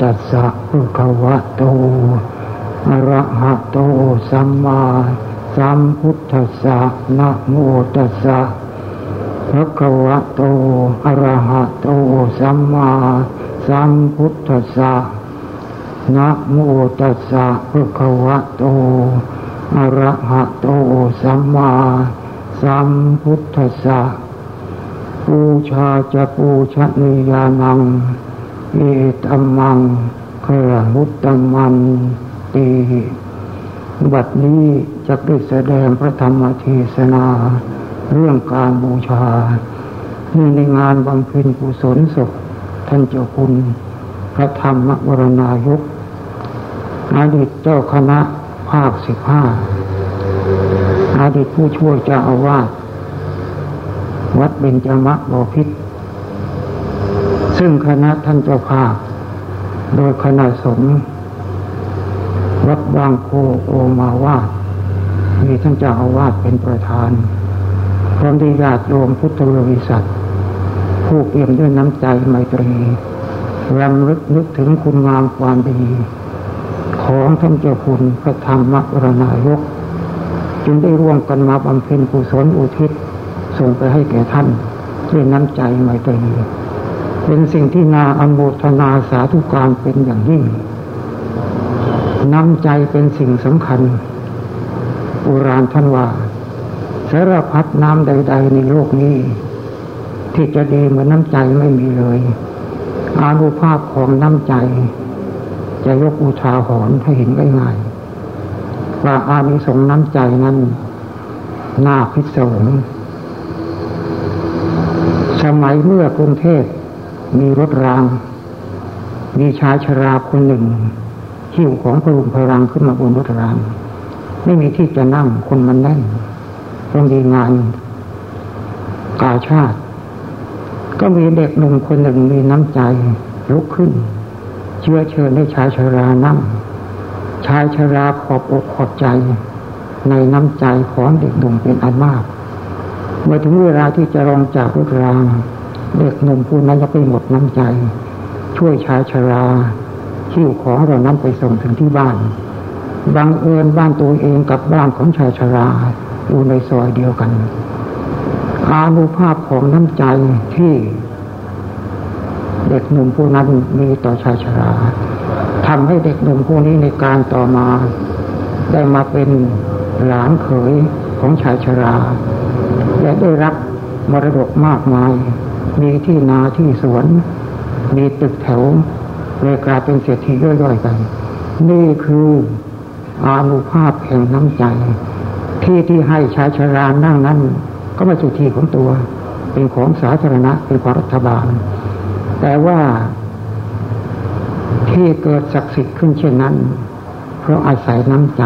ตัสสะภะคะวะโตอะระหะโตสัมมาสัมพุทธัสสะนะโมตัสสะภะคะวะโตอะระหะโตสัมมาสัมพุทธัสสะนะโมตัสสะภะคะวะโตอะระหะโตสัมมาสัมพุทธัสสะปูชาจะปูชนียานัง เอตัมมังขรมุตตมันตีบัดนี้จะได้แสดงพระธรรมเทศนา เรื่องการบูชาในงานบำเพ็ญกุศลศพท่านเจ้าคุณ พระธรรมวรณายกอดีตเจ้าคณะภาคสิบห้าอดีตผู้ช่วยเจ้าอาวาสวัดเบญจมะบพิษ ซึ่งคณะท่านเจ้าภาพ โดยคณะสงฆ์วัดบางโคโอมาวาดมีท่านเจ้าอาวาสเป็นประธานพร้อมด้วยญาติโยมพุทธบริษัท ผู้เปี่ยมด้วยน้ำใจไมตรีรำลึกนึกถึงคุณงามความดี ของท่านเจ้าคุณพระธรรมรณายก จึงได้ร่วมกันมาบำเพ็ญกุศลอุทิศส่งไปให้แก่ท่านด้วยน้ำใจไมตรี เป็นสิ่งที่นาอนุโมทนาสาธุการเป็นอย่างยิ่ง น้ำใจเป็นสิ่งสำคัญโบราณท่านว่าสารพัดน้ำใด ๆ ในโลกนี้ ที่จะดีเหมือนน้ำใจไม่มีเลยอานุภาพของน้ำใจ จะยกอุทาหรณ์ให้เห็นง่ายๆว่าอานิสงส์น้ำใจนั้นน่าพิศวงสมัยเมื่อกรุงเทพ มีรถราง มีชายชราคนหนึ่งหิ้วของพรุงพลังขึ้นมาบนรถราง ไม่มีที่จะนั่งคนมันแน่นต้องมีงานกาชาติ ก็มีเด็กหนุ่มคนหนึ่งมีน้ำใจลุกขึ้น เชื่อเชิญให้ชายชรานั่ง ชายชราขอบอกขอบใจ ในน้ำใจของเด็กหนุ่มเป็นอันมาก เมื่อถึงเวลาที่จะลงจากรถราง เด็กหนุ่มผู้นั้นจะไปหมดน้ำใจ ช่วยชายชราขิ้วของเรานั้นไปส่งถึงที่บ้านบังเอิญบ้านตัวเองกับบ้านของชายชราอยู่ในซอยเดียวกันอานุภาพของน้ำใจที่เด็กหนุ่มผู้นั้นมีต่อชายชราทำให้เด็กหนุ่มผู้นี้ในการต่อมา ได้มาเป็นหลานเขยของชายชรา และได้รับมรดกมากมาย มีที่นาที่สวน มีตึกแถวเลยกลายเป็นเศรษฐีย่อยๆกันนี่คืออานุภาพแห่งน้ำใจ ที่ที่ให้ชายชรานั่งนั้น ก็ไม่ใช่ที่ของตัว เป็นของสาธารณะเป็นของรัฐบาล แต่ว่าที่เกิดศักดิ์สิทธิ์ขึ้นเช่นนั้น เพราะอาศัยน้ำใจ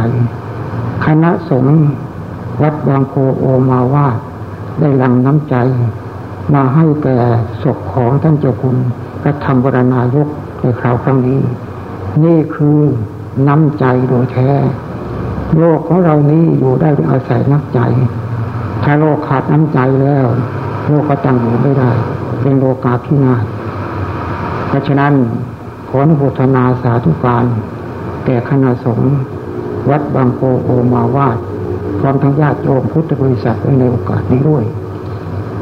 คณะสงฆ์วัดบางโพโอมาว่าได้หลังน้ำใจ มาให้แก่ศพของท่านเจ้าคุณพระธรรมวรณายกในคราวครั้งนี้ นี่คือน้ำใจโดยแท้ โลกของเรานี้อยู่ได้ด้วยอาศัยน้ำใจ ถ้าโลกขาดน้ำใจแล้ว โลกก็ตั้งอยู่ไม่ได้ เป็นโลกาพินาศเพราะฉะนั้นขออนุโมทนาสาธุการแก่คณะสงฆ์วัดบางโพโอมาวาดพร้อมทั้งญาติโยมพุทธบริษัทไว้ในโอกาสนี้ด้วย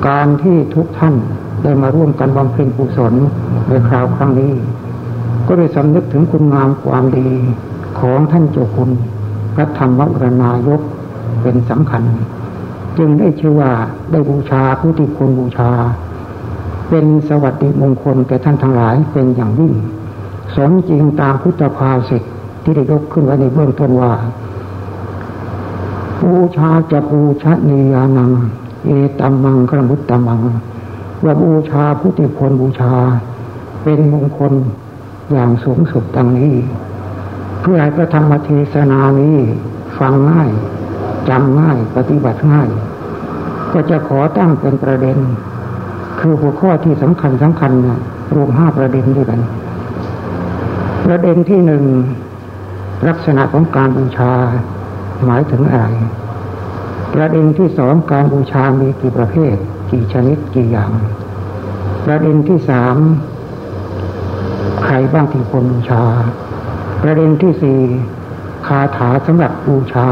การที่ทุกท่านได้มาร่วมกันบำเพ็ญกุศลในคราวครั้งนี้ ก็ได้สำนึกถึงคุณงามความดีของท่านเจ้าคุณพระธรรมวรนายกเป็นสำคัญ จึงได้ชื่อว่าได้บูชาผู้ที่ควรบูชา เป็นสวัสดิมงคลแก่ท่านทั้งหลายเป็นอย่างยิ่งสมจริงตามพุทธภาษิตที่ได้ยกขึ้นไว้ในเบื้องต้นว่าบูชาจะบูชนียานัง เอตัมมังกระมุตตัมมังว่าบูชาผู้ที่ควรบูชา เป็นมงคลอย่างสูงสุดดังนี้ เพื่อให้พระธรรมเทศนานี้ฟังง่ายจำง่ายปฏิบัติง่าย ก็จะขอตั้งเป็นประเด็น คือหัวข้อที่สำคัญสำคัญนะรวมห้าประเด็นด้วยกัน ประเด็นที่หนึ่งลักษณะของการบูชาหมายถึงอะไร ประเด็นที่สองการบูชามีกี่ประเภท กี่ชนิดกี่อย่าง ประเด็นที่สามใครบ้างที่ควรบูชา ประเด็นที่สี่คาถาสำหรับบูชา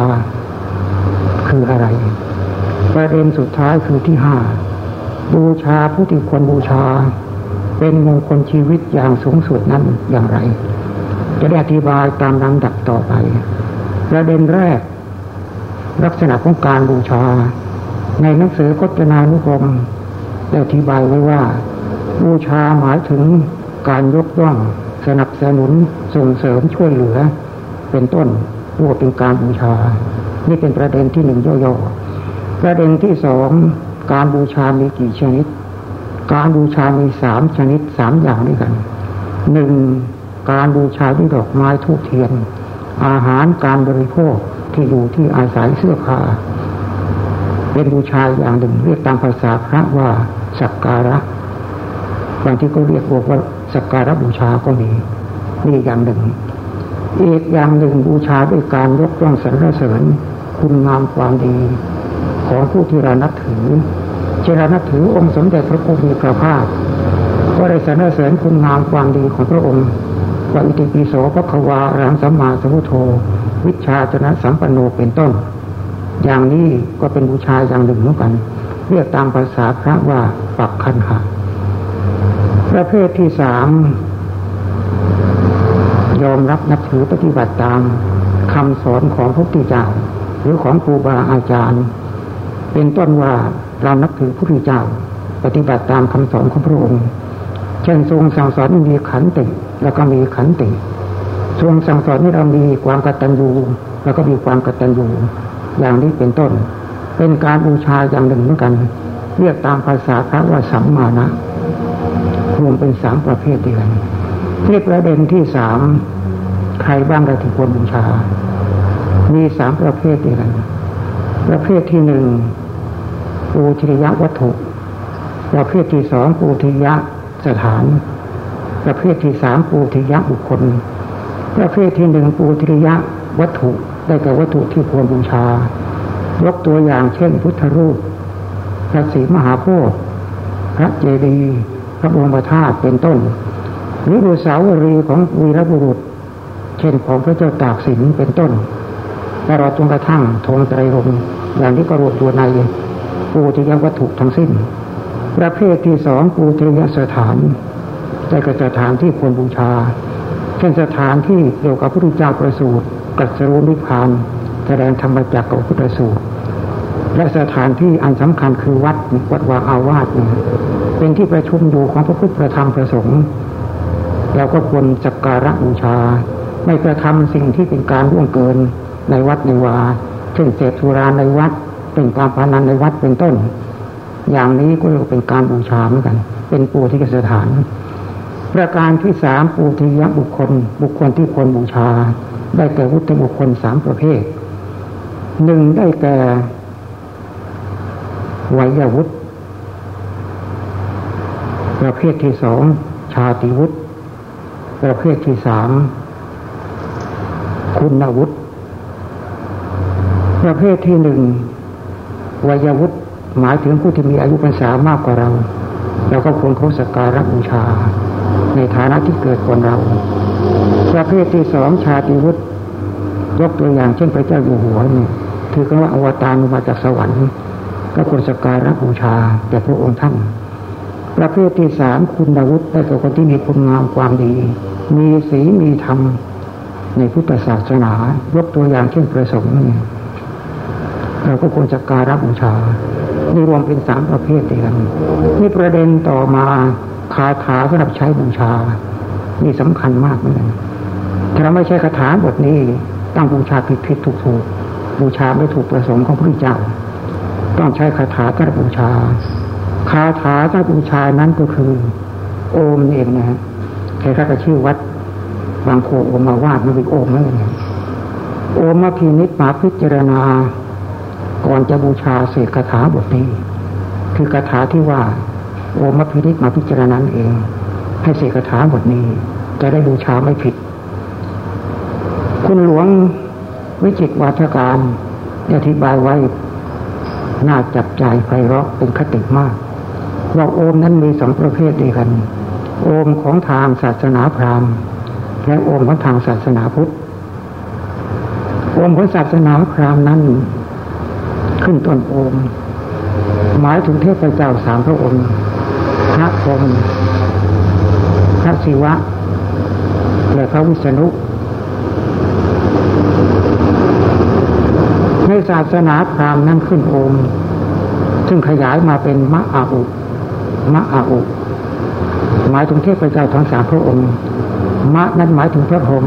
คืออะไร ประเด็นสุดท้ายคือที่ห้าบูชาผู้ที่ควรบูชา เป็นมงคลชีวิตอย่างสูงสุดนั้นอย่างไร จะได้อธิบายตามลำดับต่อไป ประเด็นแรก ลักษณะของการบูชา ในหนังสือพจนานุกรมได้อธิบายไว้ว่า บูชาหมายถึงการยกย่องสนับสนุนส่งเสริมช่วยเหลือ เป็นต้นว่าเป็นการบูชา นี่เป็นประเด็นที่หนึ่งย่อๆประเด็นที่สองการบูชามีกี่ชนิด การบูชามีสามชนิดสามอย่างด้วยกันหนึ่งการบูชาด้วยดอกไม้ทูบเทียน อาหารการบริโภค ที่อยู่ที่อาศัยเสื้อผ้าเป็นบูชาอย่างหนึ่งเรียกตามภาษาพระว่าสักการะบางที่ก็เรียกว่าสักการะบูชาก็มีนี่อย่างหนึ่ง อีกอย่างหนึ่งบูชาด้วยการยกย่องสรรเสริญคุณงามความดี ของผู้ที่เรานับถือเจรานับถือองค์สมเด็จพระพุทธพระภาคก็ได้สรรเสริญคุณงามความดีของพระองค์ว่าอิติปิโสพระควารังสัมมาสัมพุทโธ วิชาจนะสัมปันโนเป็นต้น อย่างนี้ก็เป็นบูชาอย่างหนึ่งเหมือนกัน เรียกตามภาษาพระว่าปักคันหาประเภทที่สามยอมรับนับถือปฏิบัติตามคำสอนของพระพุทธเจ้า หรือของครูบาอาจารย์ เป็นต้นว่าเรานับถือพระพุทธเจ้า ปฏิบัติตามคำสอนของพระองค์ เช่นทรงสั่งสอนมีขันติ แล้วก็มีขันติ ทรงสั่งสอนให้เรามีความกตัญญูแล้วก็มีความกตัญญูอย่างนี้เป็นต้น เป็นการบูชาอย่างหนึ่งเหมือนกัน เรียกตามภาษาพระว่าสัมมานะรวมเป็นสามประเภทเดียวกันที่ประเด็นที่สามใครบ้างเราที่ควรบูชา มีสามประเภทเดียวกันประเภทที่หนึ่งปูธิยะวัตถุ ประเภทที่สองปูธิยะสถาน ประเภทที่สามปูธิยะบุคคล ประเภทที่หนึ่งปูธิยะวัตถุได้แก่วัตถุที่ควรบูชา ยกตัวอย่างเช่น พุทธรูป พระศรีมหาโพธิ์พระเจดีย์พระบรมธาตุเป็นต้นหรือดูสาวรีของวีรบุรุษ เช่นของพระเจ้าตากสินเป็นต้นตลอดจนกระทั่งทงไตรรงอย่างที่กระรวมตัวในปูทิยวัตถุทั้งสิ้น ประเภทที่สองปูทิยสถานได้กระสถานที่ควรบูชา เช่นสถานที่เกี่ยวกับพระพุทธเจ้าประสูติกัสรุนิพานแสดงธรรมจักรกับพุทธสูตรและสถานที่อันสำคัญคือวัดวัดวาอาวาสเป็นที่ประชุมอยู่ของพระพุทธธรรมประสงค์เราก็ควรจักการะบูชา ไม่กระทำสิ่งที่เป็นการล่วงเกินในวัดในวาเช่นเสพสุราในวัดเป็นการพนันในวัดเป็นต้น อย่างนี้ก็เรียกเป็นการบูชาเหมือนกัน เป็นปูที่สถาน ประการที่สามปูทิยบุคคล บุคคลที่ควรบูชา ได้แก่วุฒิบุคคลสามประเภทหนึ่งได้แก่วัยวุฒิประเภทที่สองชาติวุฒิประเภทที่สามคุณวุฒิประเภทที่หนึ่งวัยวุฒิหมายถึงผู้ที่มีอายุพรรษามากกว่าเราเราก็ควรเขาสักการะบูชา ในฐานะที่เกิดก่อนเราประเภทที่สองชาติวุฒิยกตัวอย่างเช่นพระเจ้าอยู่หัวนี่ถือกันว่าอวตารมาจากสวรรค์ ก็ควรสักการะบูชาแด่พระองค์ท่านประเภทที่สามคุณวุฒิได้กับคนที่มีคุณงามความดี มีศีลมีธรรมในพุทธศาสนายกตัวอย่างเช่นประสงค์เราก็ควรจะการับูชานี่รวมเป็นสามประเภทเดียวกันนี่ประเด็นต่อมา คาถาสำหรับใช้บูชา นี่สำคัญมากเหมือนกันถ้าเราไม่ใช่คาถาบทนี้ ตั้งบูชาผิดผิดถูกถูกบูชาไม่ถูกประสงค์ของพระเจ้า ต้องใช้คาถาการบูชา คาถาเจ้าบูชานั้นก็คือ โอมเองนะฮะใครก็ชื่อวัดบางโคโอมาวาดมันเป็นโอมนั่นเองโอมมาพินิจมาพิจารณา ก่อนจะบูชาเสกคาถาบทนี้ คือคาถาที่ว่า โอมมาพินิจมาพิจารณาเอง ให้เสกคาถาบทนี้ จะได้บูชาไม่ผิด คุณหลวงวิจิตวัฒการอธิบายไว้ น่าจับใจไพเราะเป็นคติมากว่าโอมนั้นมีสองประเภทด้วยกัน โอมของทางศาสนาพราหมณ์ และโอมของทางศาสนาพุทธ โอมของศาสนาพราหมณ์นั้น ขึ้นต้นโอม หมายถึงเทพเจ้าสามพระองค์ พระพรหมพระศิวะ และพระวิษณุในศาสนาพราหมณ์นั้นขึ้นโอมซึ่งขยายมาเป็นมะอาอุมะอาอุหมายถึงเทพเจ้าทั้งสามพระองค์ มะนั้นหมายถึงพระพรหม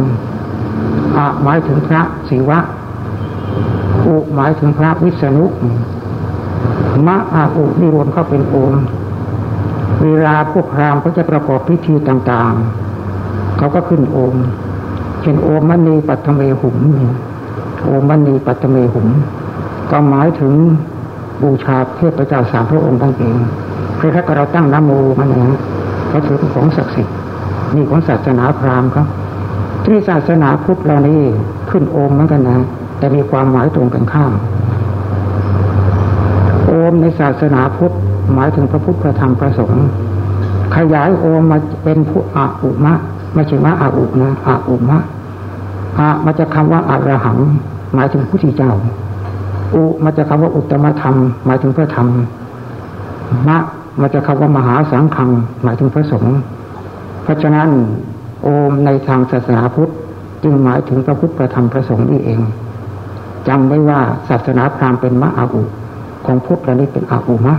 อะหมายถึงพระศิวะ อุหมายถึงพระวิษณุมะอาอุนี่รวมเข้าเป็นโอม เวลาพวกพราหมณ์เขาจะประกอบพิธีต่างๆ เขาก็ขึ้นโอมเช่นโอมมณีปัตเมหุมโอมมณีปัตเมหุม ก็หมายถึงบูชาเทพเจ้าสามพระองค์ตั้งเองคือถ้าเราตั้งน้ำโมมันนะเขาถือเป็นของศักดิ์สิทธิ์นี่ของศาสนาพราหมณ์ครับ ที่ศาสนาพุทธเรานี่ขึ้นโอมเหมือนกันนะ แต่มีความหมายตรงกันข้าม โอมในศาสนาพุทธ หมายถึงพระพุทธพระธรรมพระสงฆ์ขยายโอมาเป็นผู้อาอุมะ ไม่ใช่ว่าอาอุนะอาอุมะอามาจะคำว่าอารหัง หมายถึงผู้ที่เจ้า อุมาจะคำว่าอุตมธรรม หมายถึงพระธรรมมะมาจะคำว่ามหาสังฆังหมายถึงพระสงฆ์เพราะฉะนั้นโอมในทางศาสนาพุทธจึงหมายถึงพระพุทธพระธรรมพระสงฆ์นี่เองจำไว้ว่าศาสนาพราหมณ์เป็นมะอาอุ ของพุทธเรานี่เป็นอาอุมะ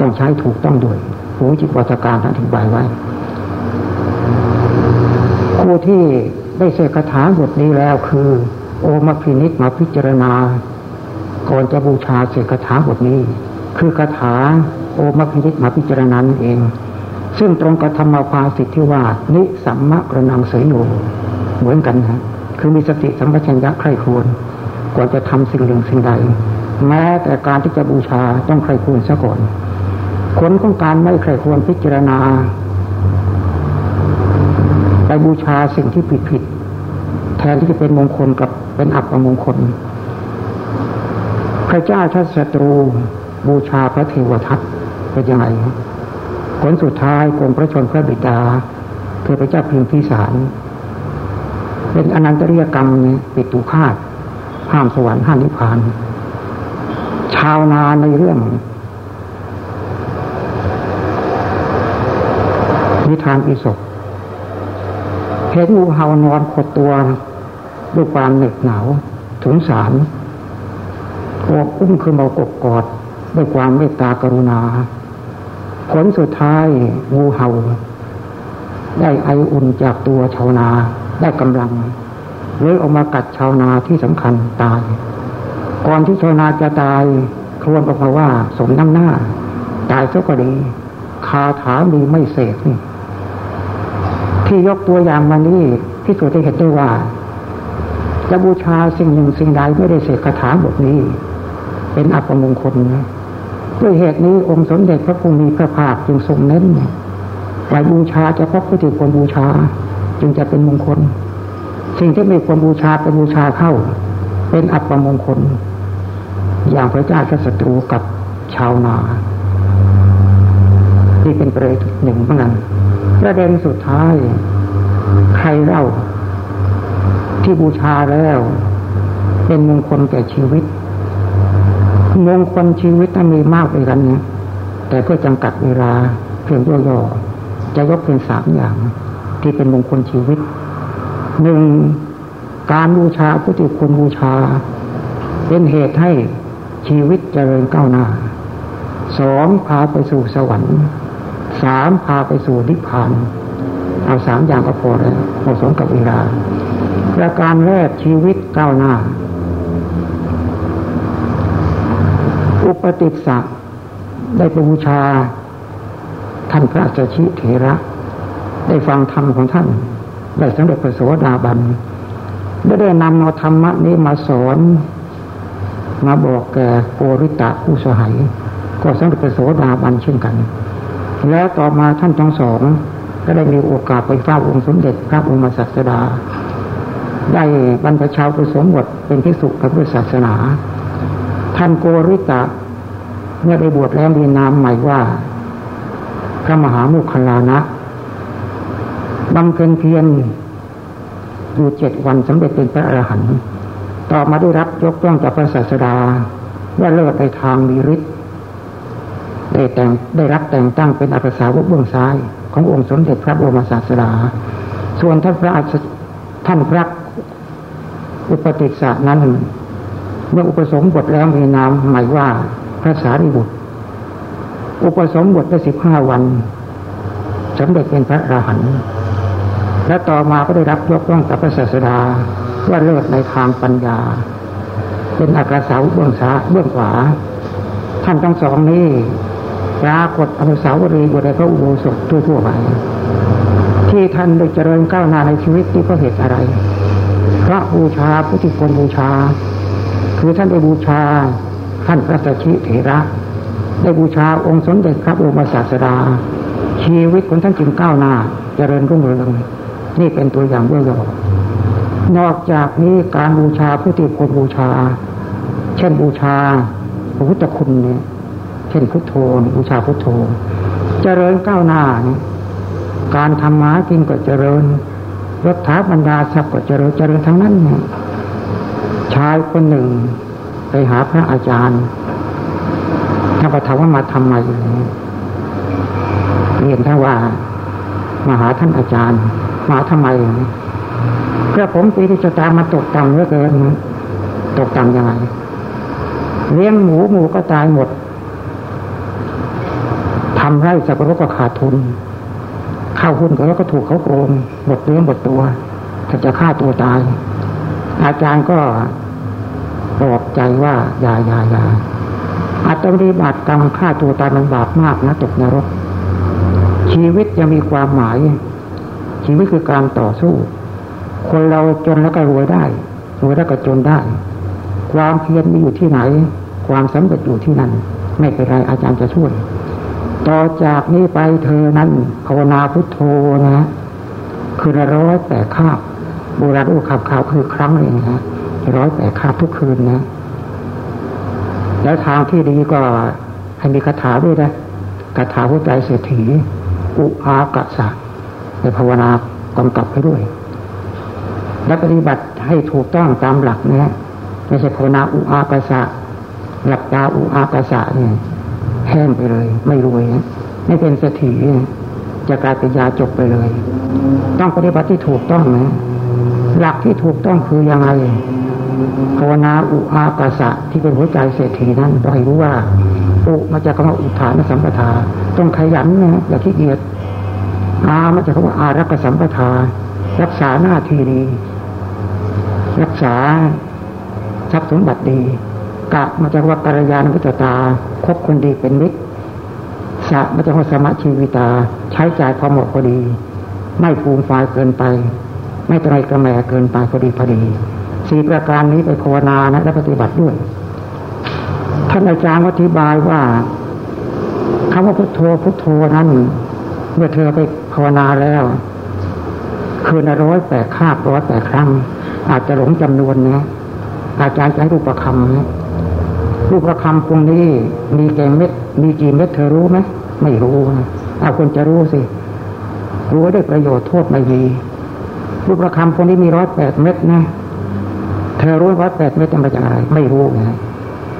ต้องใช้ถูกต้องด้วยผู้จิตวัตการอธิบายไว้ผู้ที่ได้เสกคาถาบทนี้แล้วคือ โอมาพินิษมาพิจารณา ก่อนจะบูชาเสกคาถาบทนี้ คือคาถาโอมาพินิษมาพิจารณาเอง ซึ่งตรงกับธรรมภาสิทธิว่านิสัมมะกระนังเสยโนเหมือนกันนะคือมีสติสัมปชัญญะใคร่ควญก่อนจะทำสิ่งหนึ่งสิ่งใด แม้แต่การที่จะบูชาต้องใคร่ครวญซะก่อน ผลของการไม่ใครควรพิจารณาไปบูชาสิ่งที่ผิดผิดแทนที่จะเป็นมงคลกับเป็นอับมงคล พระเจ้าชาติศัตรูบูชาพระเทวทัตเป็นยังไงผลสุดท้ายกรมพระชนพระบิดาคือพระเจ้าพิมพิสาร เป็นอนันตริยกรรมปิดตุคาตห้ามสวรรค์ห้ามนิพพาน ชาวนาในเรื่อง นิทานอิศกเห็นงูเห่านอนขดตัวด้วยความเหน็บหนาวถึงสารโอบอุ้มขึ้นมากบกอดด้วยความเมตตากรุณา ผลสุดท้ายงูเห่า ได้ไออุ่นจากตัวชาวนาได้กำลังเลยออกมากัดชาวนาที่สำคัญตาย ก่อนที่ชาวนาจะตายครวญออกมาว่าสมน้ำหน้า ตายซะก็ดีคาถามีไม่เสกนี่ ที่ยกตัวอย่างมานี้ที่สุดได้เห็นได้ว่าจะบูชาสิ่งหนึ่งสิ่งใดไม่ได้เสกคาถาบทนี้ เป็นอัปมงคลนะด้วยเหตุนี้องค์สมเด็จพระพุทธมีพระภาคจึงทรงเน้นไว้บูชาจะพาะผู้ที่ควรบูชา จึงจะเป็นมงคล สิ่งที่ไม่ควรบูชาไปบูชาเข้า เป็นอัปมงคล อย่างพระเจ้าชัศัตรูกับชาวนา ที่เป็นประเด็นหนึ่งเหมือนกัน ประเด็นสุดท้าย ใครเล่า ที่บูชาแล้ว เป็นมงคลแก่ชีวิต มงคลชีวิตต้องมีมากไปกันเนี่ยแต่เพื่อจำกัดเวลาเพียงย่อๆจะยกเป็นสามอย่าง ที่เป็นมงคลชีวิตหนึ่งการบูชาผู้ที่ควรบูชา เป็นเหตุให้ชีวิตเจริญก้าวหน้าสองพาไปสู่สวรรค์ สามพาไปสู่นิพพานเอาสามอย่างก็พอแล้วเหมาะสมกับเวลาประการแรกชีวิตก้าวหน้า อุปติสสะได้บูชา ท่านพระเจชิเถระ ได้ฟังธรรมของท่าน ได้สำเร็จพระโสดาบันได้ได้นำเอาธรรมะนี้มาสอน มาบอกแก่โกริตะผู้สหายก็สำเร็จพระโสดาบันเช่นกัน แล้วต่อมาท่านทั้งสองก็ได้มีโอกาสไปเฝ้าองค์สมเด็จพระบรมศาสดา ได้บรรพชาไปสมบทเป็นพิสุกับพุทธศาสนา ท่านโกริตะเมื่อได้บวชแล้วมีนามใหม่ว่า พระมหามุคลานะบำเพ็ญเพียรอยู่เจ็ดวันสำเร็จเป็นพระอรหันต์ต่อมาได้รับยกย่องจากพระศาสดาว่าเลิศในทางมีฤทธิ์ ได้แต่งได้รับแต่งตั้งเป็นอักษาวกเบื้องซ้าย ขององค์สมเด็จพระบรมศาสดา ส่วนท่านพระท่านพระอุปติสสะนั้น เมื่ออุปสมบทแล้วมีนามหมายว่าพระสารีบุตร อุปสมบทได้สิบห้าวันสำเร็จเป็นพระอรหันและต่อมาก็ได้รับยกย่องจากพระศาสดาว่าเลิศในทางปัญญา เป็นอักษาวเบื้องซ้ายเบื้องขวาท่านทั้งสองนี้ ปรากฏอนุสาวรีย์อยู่ในพระอุโบสถทั่วๆไปที่ท่านได้เจริญก้าวหน้าในชีวิตที่เพราะเหตุอะไร พระบูชาพุทธิคนบูชา คือท่านได้บูชาท่านพระสัชชิเถระ ได้บูชาองค์สมเด็จพระบรมศาสดา ชีวิตของท่านจึงก้าวหน้าเจริญรุ่งเรืองนี่เป็นตัวอย่างย่อนอกจากนี้การบูชาผู้ที่คนบูชา เช่นบูชาพระพุทธคุณเนี่ย ช่นพุทโธบูชาพุทโธ เจริญก้าวหน้านี่การทำมากินก็เจริญรถถาบรรดาทรัพย์ก็เจริญเจริญทั้งนั้นเนี่ยชายคนหนึ่ง ไปหาพระอาจารย์ท่านก็ถามว่ามาทำไมเรียนท่านว่ามาหาท่านอาจารย์ มาทำไมกระผมปีที่จะตามมาตกต่ำเหลือเกินตกต่ำยังไงเลี้ยงหมูหมูก็ตายหมด ทำไร่สับปะรดก็ขาดทุนเข้าหุ้นก็แล้วก็ถูกเขาโกงหมดเนื้อหมดตัวถ้าจะฆ่าตัวตาย อาจารย์ก็ปลอบใจว่าอย่าอย่าอย่าอาจจะปฏิบัติกรรมฆ่าตัวตายมันบาปมากนะตกนรก ชีวิตยังมีความหมาย ชีวิตคือการต่อสู้ คนเราจนแล้วก็รวยได้รวยแล้วก็จนได้ ความเพียรมีอยู่ที่ไหน ความสำเร็จอยู่ที่นั่น ไม่เป็นไรอาจารย์จะช่วย ต่อจากนี้ไปเธอนั้นภาวนาพุทโธนะคือร้อยแปดคาบโบราณอุขับข่าวคือครั้งเองนะร้อยแปดคาบทุกคืนนะ แล้วทางที่ดีก็ให้มีคาถาด้วยนะคาถาหัวใจเศรษฐีอุอากะสะในภาวนากำกับให้ด้วย และปฏิบัติให้ถูกต้องตามหลักนะไม่ใช่ภาวนาอุอากะสะหลับตาอุอากะสะเนี่ย แห้งไปเลย ไม่รวยไม่เป็นเศรษฐีจะกลายเป็นยาจบไปเลย ต้องปฏิบัติที่ถูกต้องนะหลักที่ถูกต้องคือยังไงภาวนาอุอากาสะที่เป็นหัวใจเศรษฐีนั้นเราให้รู้ว่า อุมาจากคำว่าอุทานสัมปทา ต้องขยันนะอย่าขี้เกียจอามาจากคำว่าอารักสัมปทา รักษาหน้าที่ดี รักษาทรัพย์สมบัติดีกะมาจากว่ากัลยาณมิตรตา คบคนดีเป็นมิตรสะมาจากว่าสมชีวิตา ใช้จ่ายพอเหมาะพอดี ไม่ฟูมฟายเกินไป ไม่ตรายกระแมเกินไปพอดีพอดีสี่ประการนี้ไปภาวนานะและปฏิบัติด้วย ท่านอาจารย์อธิบายว่าคำว่าพุทโธพุทโธนั้น เมื่อเธอไปภาวนาแล้ว คืนร้อยแปดคาบร้อยแปดครั้ง อาจจะหลงจำนวนนะอาจารย์ใช้รูปประคำนะ รูปประคำพวกนี้ มีแกงเม็ด มีกี่เม็ดเธอรู้ไหมไม่รู้นะเอาคนจะรู้สิรู้ได้ประโยชน์โทษไม่มีรูปประคำพวกนี้มีร้อยแปดเม็ดนะเธอรู้ร้อยแปดเม็ดจะมาจากอะไรไม่รู้นะ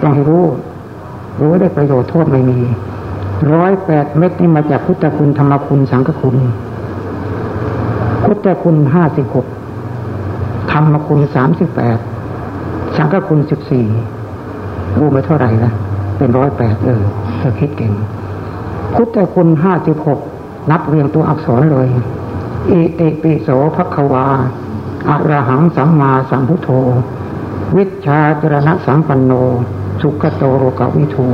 ต้องให้รู้ รู้ได้ประโยชน์โทษไม่มีร้อยแปดเม็ดนี่มาจากพุทธคุณธรรมคุณสังฆคุณ พุทธคุณห้าสิบหกธรรมคุณสามสิบแปดสังฆคุณสิบสี่ รู้ไม่เท่าไหร่นะเป็นร้อยแปดเออเธอคิดเก่งพุทธคุณห้าสิบหกนับเรียงตัวอักษรเลยอิติปิโสภควาอะระหังสัมมาสัมพุทโธ วิชาจรณะสัมปันโน สุขโตโรกวิทู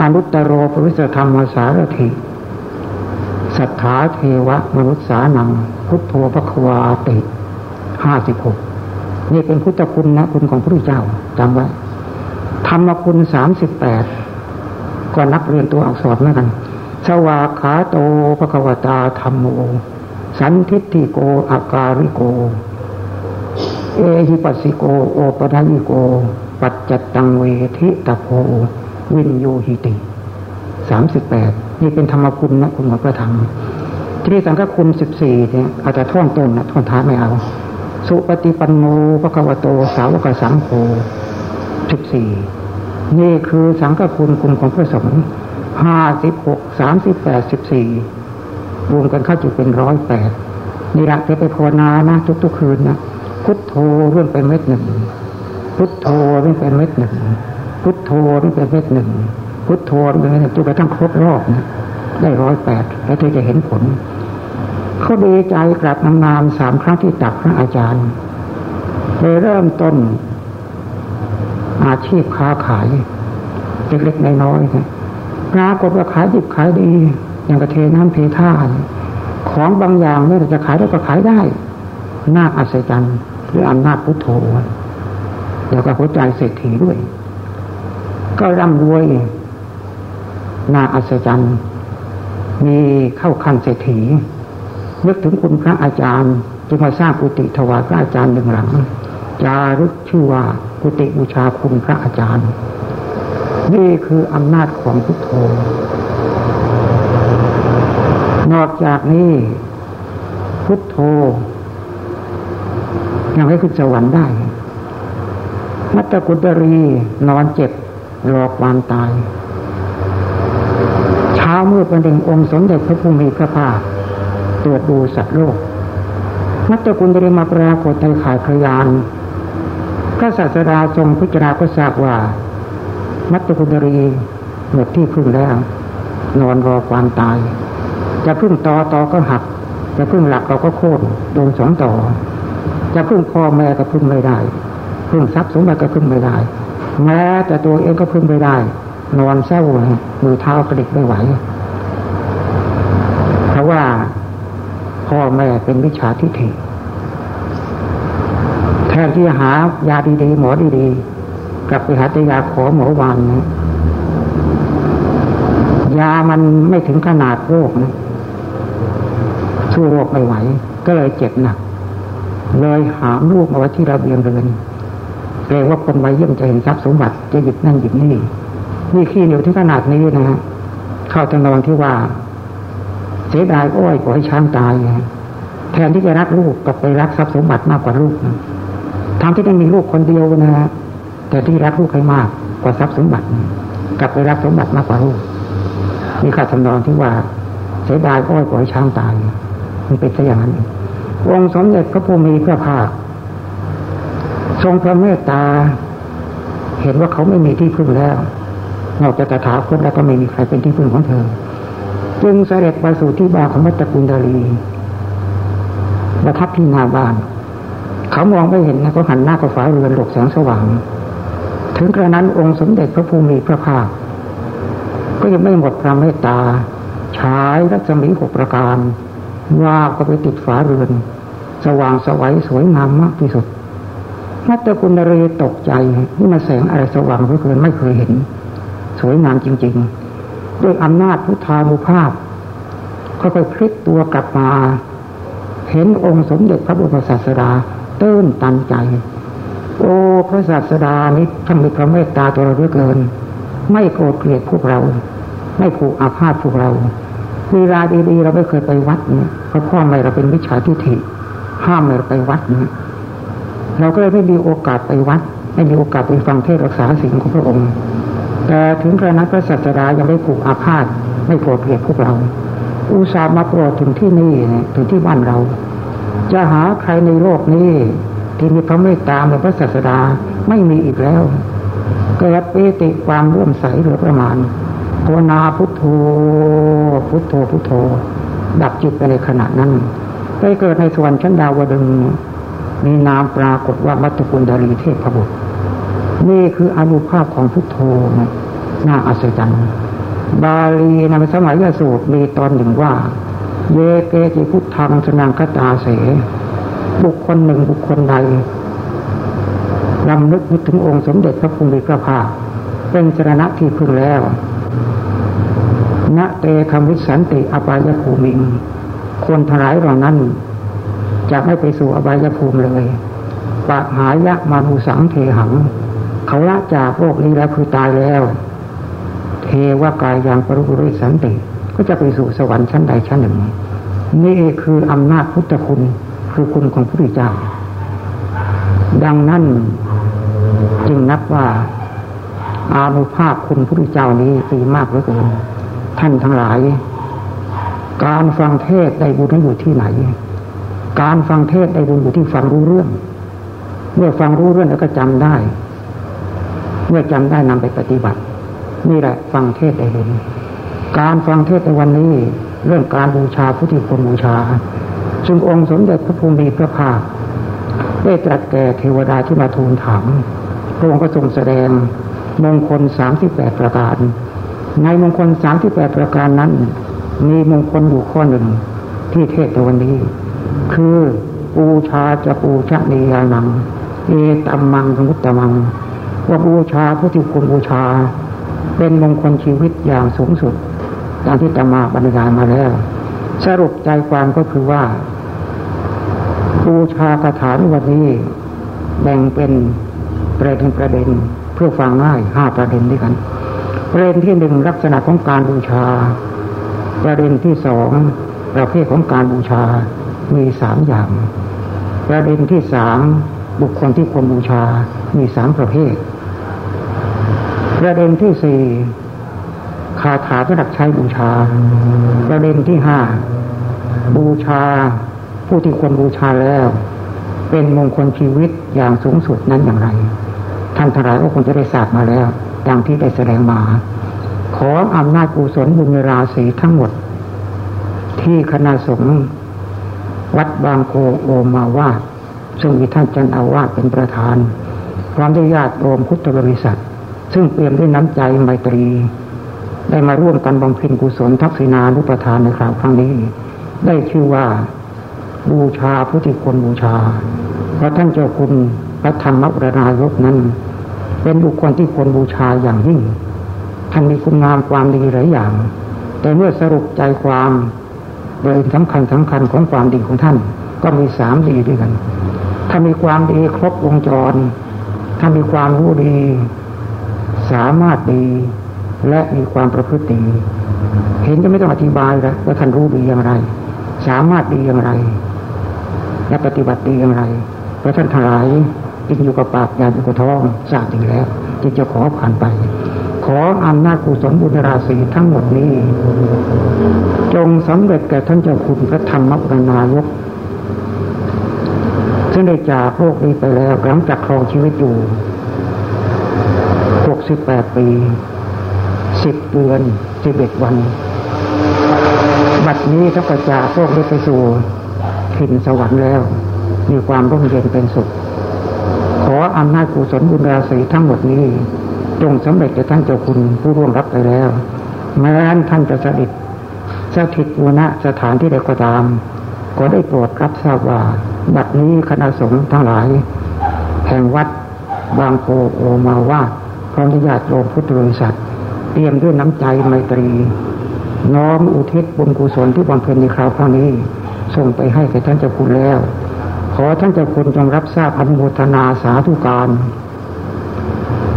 อนุตตโรปวิสธรรมสารถิสัทธาเทวะมนุษย์สานัง พุทโธภควาติห้าสิบหกนี่เป็นพุทธคุณนะคุณของพระพุทธเจ้าจำไว้ ธรรมคุณสามสิบแปดก็นับเรียนตัวอักษรเหมือนกัน สวาขาโตภควตาธรรมโม สันทิฏฐิโกอาการิโก เอหิปัสสิโก โอปทานิโก ปัจจตังเวทิตโพวินโยหิติสามสิบแปดนี่เป็นธรรมคุณนะคุณของพระธรรม ที่สังฆคุณสิบสี่เนี่ยอาจจะท่อนต้นนะท่อนท้ายไม่เอา สุปฏิปันโนพระกวโต สาวกสังโฆ สิบสี่นี่คือสังฆคุณคุณของพระสงฆ์ห้าสิบหกสามสิบแปดสิบสี่รวมกันเข้าจุดเป็นร้อยแปดนี่ละจะไปภาวนานะทุกๆคืนนะพุทโธเรื่องเป็นเม็ดหนึ่งพุทโธเรื่องเป็นเม็ดหนึ่งพุทโธเรื่องเป็นเม็ดหนึ่งพุทโธเรื่องเป็นเม็ดหนึ่งจนกระทั่งครบรอบนะได้ร้อยแปดแล้วเธอจะเห็นผลเขาดีใจกลับนานๆสามครั้งที่ตักพระอาจารย์เลยเริ่มต้น อาชีพค้าขาย เล็กๆน้อยๆนะปรากฏว่าขายดิบขายดี อย่างกระเทน้ำเทท่าของบางอย่างไม่จะขายได้ก็ขายได้น่าอัศจรรย์หรืออำนาจพุทโธแล้วก็หัวใจเศรษฐีด้วย ก็ร่ำรวยน่าอัศจรรย์มีเข้าขั้นเศรษฐีนึกถึงคุณพระอาจารย์จึงมาสร้างกุฏิถวายพระอาจารย์หนึ่งหลัง จารึกชื่อว่ากุฏิบูชาคุณพระอาจารย์ นี่คืออำนาจของพุทโธ นอกจากนี้พุทโธยังไม่ขึ้นสวรรค์ได้ มัตตกุฎรีนอนเจ็บรอความตาย เช้ามืดวันหนึ่งองค์สมเด็จพระพุทธมีพระภาคตรวจดูสัตว์โลก มัตตกุฎรีมาปรากฏในขายพยาน พระศาสดาทรงพิจารณาก็ทราบว่า มัตตกุฎรีหมดที่พึ่งแล้ว นอนรอความตาย จะพึ่งต่อตอก็หัก จะพึ่งหลักเราก็โค่นโดนสองต่อ จะพึ่งพ่อแม่ก็พึ่งไม่ได้ พึ่งทรัพย์สมบัติก็พึ่งไม่ได้ แม้แต่ตัวเองก็พึ่งไม่ได้ นอนเศร้ามือเท้ากระดิกไม่ไหว เพราะว่าพ่อแม่เป็นวิชาทิฏฐิแทนที่หายาดีๆหมอดีๆกลับไปหาแต่ยาขอหมอวันนะยามันไม่ถึงขนาดโรคนะสู้โรคไม่ไหว ก็เลยเจ็บหนัก เลยหามลูกมาไว้ที่ระเบียงเรือนเกรงว่าคนมาเยี่ยมจะเห็นทรัพย์สมบัติจะหยิบนั่นหยิบนี่นี่ขี้เหนียวที่ขนาดนี้นะฮะเข้าจังนอนที่ว่า เสียดายอ้อยปล่อยช้างตายแทนที่จะรักลูกกลับไปรักทรัพย์สมบัติมากกว่าลูกนะ ทำที่ได้มีลูกคนเดียวนะฮะแต่ที่รักลูกให้มากกว่าทรัพย์สมบัติกลับไปรักสมบัติมากกว่าลูกนี่ข้าทำนองที่ว่าเสียดายอ้อยปล่อยช้างตายมันเป็นอย่างนั้นองค์สมเด็จพระพุทธมีพระภาคทรงพระเมตตา เห็นว่าเขาไม่มีที่พึ่งแล้วนอกจากตถาคตแล้วก็ไม่มีใครเป็นที่พึ่งของเธอ จึงเสด็จไปสู่ที่บ้านของมัตตกุลดารีประทับที่นาบ้าน เขามองไม่เห็นนะเขาหันหน้ากับฝาเรือนหลบแสงสว่าง ถึงกระนั้นองค์สมเด็จพระภูมิพระภาค ก็ยังไม่หมดพระเมตตาฉายรัศมีหกประการว่าก็ไปติดฝาเรือน สว่างสวัยสวยงามมากที่สุดมัตตคุณเรตกใจนี่มาแสงอะไรสว่างเพื่อนไม่เคยเห็น สวยงามจริง ๆ ด้วยอำนาจพุทธานุภาพก็ไปพลิกตัวกลับมา เห็นองค์สมเด็จพระบรมศาสดา ต้นตันใจ โอ้พระศาสดานี้ท่านมีพระเมตตาตัวเราเหลือเกิน ไม่โกรธเกลียดพวกเรา ไม่ผูกอาฆาตพวกเราเวลาดีๆเราไม่เคยไปวัดเนี่ยเพราะพ่อแม่เราเป็นวิชาทิฏฐิห้ามเราไปวัดเนี่ยเราก็เลยไม่มีโอกาสไปวัด ไม่มีโอกาสไปฟังเทศรักษาสิ่งของพระองค์ แต่ถึงกระนั้นพระศาสดายังไม่ผูกอาพาธไม่โกรธเกลียดพวกเรา อุตส่าห์มาโปรดถึงที่นี่ถึงที่บ้านเรา จะหาใครในโลกนี้ ที่มีพระเมตตาเหมือนพระศาสดาไม่มีอีกแล้วเกิดปิติความร่วมใสเหลือประมาณภาวนาพุทโธพุทโธพุทโธ ดับจิตไปในขณะนั้นไปเกิดในสวรรค์ชั้นดาวดึงมีนามปรากฏว่ามัตตคุณดารีเทพบุตรนี่คืออนุภาพของพุทโธนะน่าอัศจรรย์บาลีในสมัยยสูตรมีตอนหนึ่งว่า เยเกจิพุทธังสนางคตาเส บุคคลหนึ่งบุคคลใดรำลึกนึกถึงองค์สมเด็จพระพุทธพระภาคเป็นสรณะที่พึงแล้วณเตคำวิสันติอบายภูมิง คนทลายเหล่านั้น จะไม่ไปสู่อบายภูมิเลยปะหายะมานุสังเทหัง เขาละจากโลกนี้แล้วคือตายแล้ว เทวกายยังปรุริสันติ ก็จะไปสู่สวรรค์ชั้นใดชั้นหนึ่ง นี่คืออำนาจพุทธคุณคือคุณของพระพุทธเจ้า ดังนั้นจึงนับว่าอานุภาพคุณพระพุทธเจ้านี้ดีมากเหลือเกินท่านทั้งหลาย การฟังเทศได้บุญนั้นอยู่ที่ไหน การฟังเทศได้บุญอยู่ที่ฟังรู้เรื่อง เมื่อฟังรู้เรื่องแล้วก็จำได้ เมื่อจำได้นำไปปฏิบัติ นี่แหละฟังเทศได้บุญ การฟังเทศในวันนี้เรื่องการบูชาพุทธิคุณบูชา ซึ่งองค์สมเด็จพระภูมิพระภาคได้ตรัสแก่เทวดาที่มาทูลถามพระองค์ก็ทรงแสดงมงคลสามสิบแปดประการ ในมงคลสามสิบแปดประการนั้น มีมงคลอยู่ข้อหนึ่งที่เทศในวันนี้ คือบูชาจะปูชนียานัง เอตัมมังสมุตตมัง ว่าบูชาพุทธิคุณบูชา เป็นมงคลชีวิตอย่างสูงสุด ตามที่ตมาบรรยายมาแล้ว สรุปใจความก็คือว่าบูชากระถาในวันนี้แบ่งเป็นประเด็นประเด็นเพื่อฟังง่ายห้าประเด็นด้วยกัน ประเด็นที่หนึ่งลักษณะของการบูชา ประเด็นที่สองประเภทของการบูชามีสามอย่าง ประเด็นที่สามบุคคลที่ควรบูชามีสามประเภท ประเด็นที่สี่ คาถาสำหรับใช้บูชา ประเด็นที่ห้าบูชา ผู้ที่ควรบูชาแล้ว เป็นมงคลชีวิตอย่างสูงสุดนั้นอย่างไร ท่านทรายก็คงจะได้ทราบมาแล้ว ดังที่ได้แสดงมา ขออำนาจกุศลบุญราศีทั้งหมด ที่คณะสงฆ์วัดบางโคโอมาวาดซึ่งมีท่านจันอาวาสเป็นประธานพร้อมด้วยญาติโยมพุทธบริษัท ซึ่งเปี่ยมด้วยน้ำใจไมตรี ได้มาร่วมกันบำเพ็ญกุศลทักษิณานุปทานในคราวครั้งนี้ ได้ชื่อว่าบูชาพุทธิคนบูชาพระท่านเจ้าคุณพระธรรมวรนายกนั้น เป็นบุคคลที่ควรบูชาอย่างยิ่ง ท่านมีคุณงามความดีหลายอย่าง แต่เมื่อสรุปใจความโดยสำคัญสำคัญของความดีของท่าน ก็มีสามดีด้วยกัน ถ้ามีความดีครบวงจร ถ้ามีความรู้ดี สามารถดี และมีความประพฤติดี เห็นจะไม่ต้องอธิบายแล้วว่าท่านรู้ดีอย่างไร สามารถดีอย่างไร และปฏิบัติดีอย่างไรเพราะท่านทลายกินอยู่กับปากยาอยู่กับท้องทราบดีแล้วจึงจะขอผ่านไป ขออำนาจกุศลบุญราศีทั้งหมดนี้ จงสำเร็จแก่ท่านเจ้าคุณพระธรรมปรนายกซึ่งได้จากโลกนี้ไปแล้วหลังจากครองชีวิตอยู่ 68 ปี สิบเดือนสิบเอ็ดวัน บัดนี้ทัพจาพวกได้ไปสู่ถิ่นสวรรค์แล้ว มีความร่มเย็นเป็นสุข ขออำนาจกุศลบุญราศีทั้งหมดนี้ จงสำเร็จแก่ท่านเจ้าคุณผู้ร่วงรับไปแล้วแม้นท่านจะสถิตสถิตอุณะสถานที่ใดก็ตาม ก็ได้โปรดรับทราบว่า บัดนี้คณะสงฆ์ทั้งหลาย แห่งวัดบางโพโอมาวาพร้อมญาติโยมพุทธบริษัท เตรียมด้วยน้ำใจไมตรี น้อมอุทิศบุญกุศลที่บำเพ็ญในคราวครั้งนี้ ส่งไปให้แก่ท่านเจ้าคุณแล้ว ขอท่านเจ้าคุณจงรับทราบอนุโมทนาสาธุการ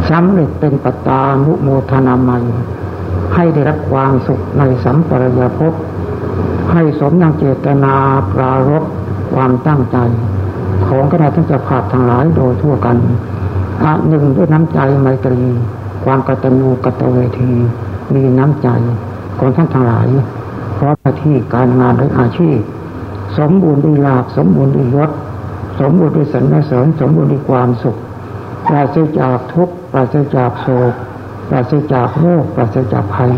สำเร็จเป็นปัตตานุโมทนาใหม่ ให้ได้รับความสุขในสัมปรายภพให้สมยังเจตนาปรารบความตั้งใจ ของคณะท่านเจะขาดทั้งหลายโดยทั่วกันอันหนึ่งด้วยน้ำใจไมตรี ความกตัญญูกตเวทีมีน้ำใจของท่านทั้งหลายเพราะหน้าที่การงานและอาชีพ สมบูรณ์ด้วยลาภสมบูรณ์ด้วยยศสมบูรณ์ด้วยสรรเสริญสมบูรณ์ด้วยความสุขปราศจากทุกข์ปราศจากโศกปราศจากโรคปราศจากภัย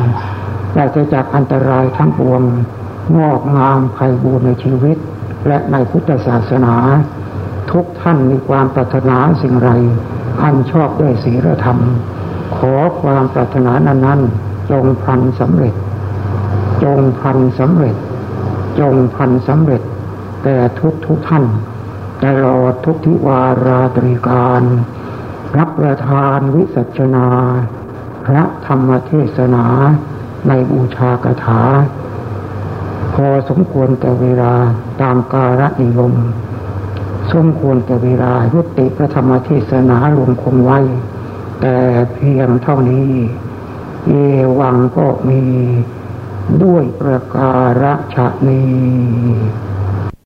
ปราศจากอันตรายทั้งปวงงอกงามไพบูรณ์ในชีวิต และในพุทธศาสนา ทุกท่านมีความปรารถนาสิ่งไรอันชอบด้วยศีลธรรม ขอความปรารถนานั้นนั้นจงพันสำเร็จ จงพันสำเร็จ จงพันสำเร็จ แต่ทุกทุกท่านตลอดทุกทิวาราตรีการ รับประทานวิสัชนา พระธรรมเทศนาในบูชากถา พอสมควรแต่เวลาตามกาลนิยมสมควรแต่เวลายุติพระธรรมเทศนาลงคงไว้ แต่เพียงเท่านี้ เอวังก็มีด้วยประการฉะนี้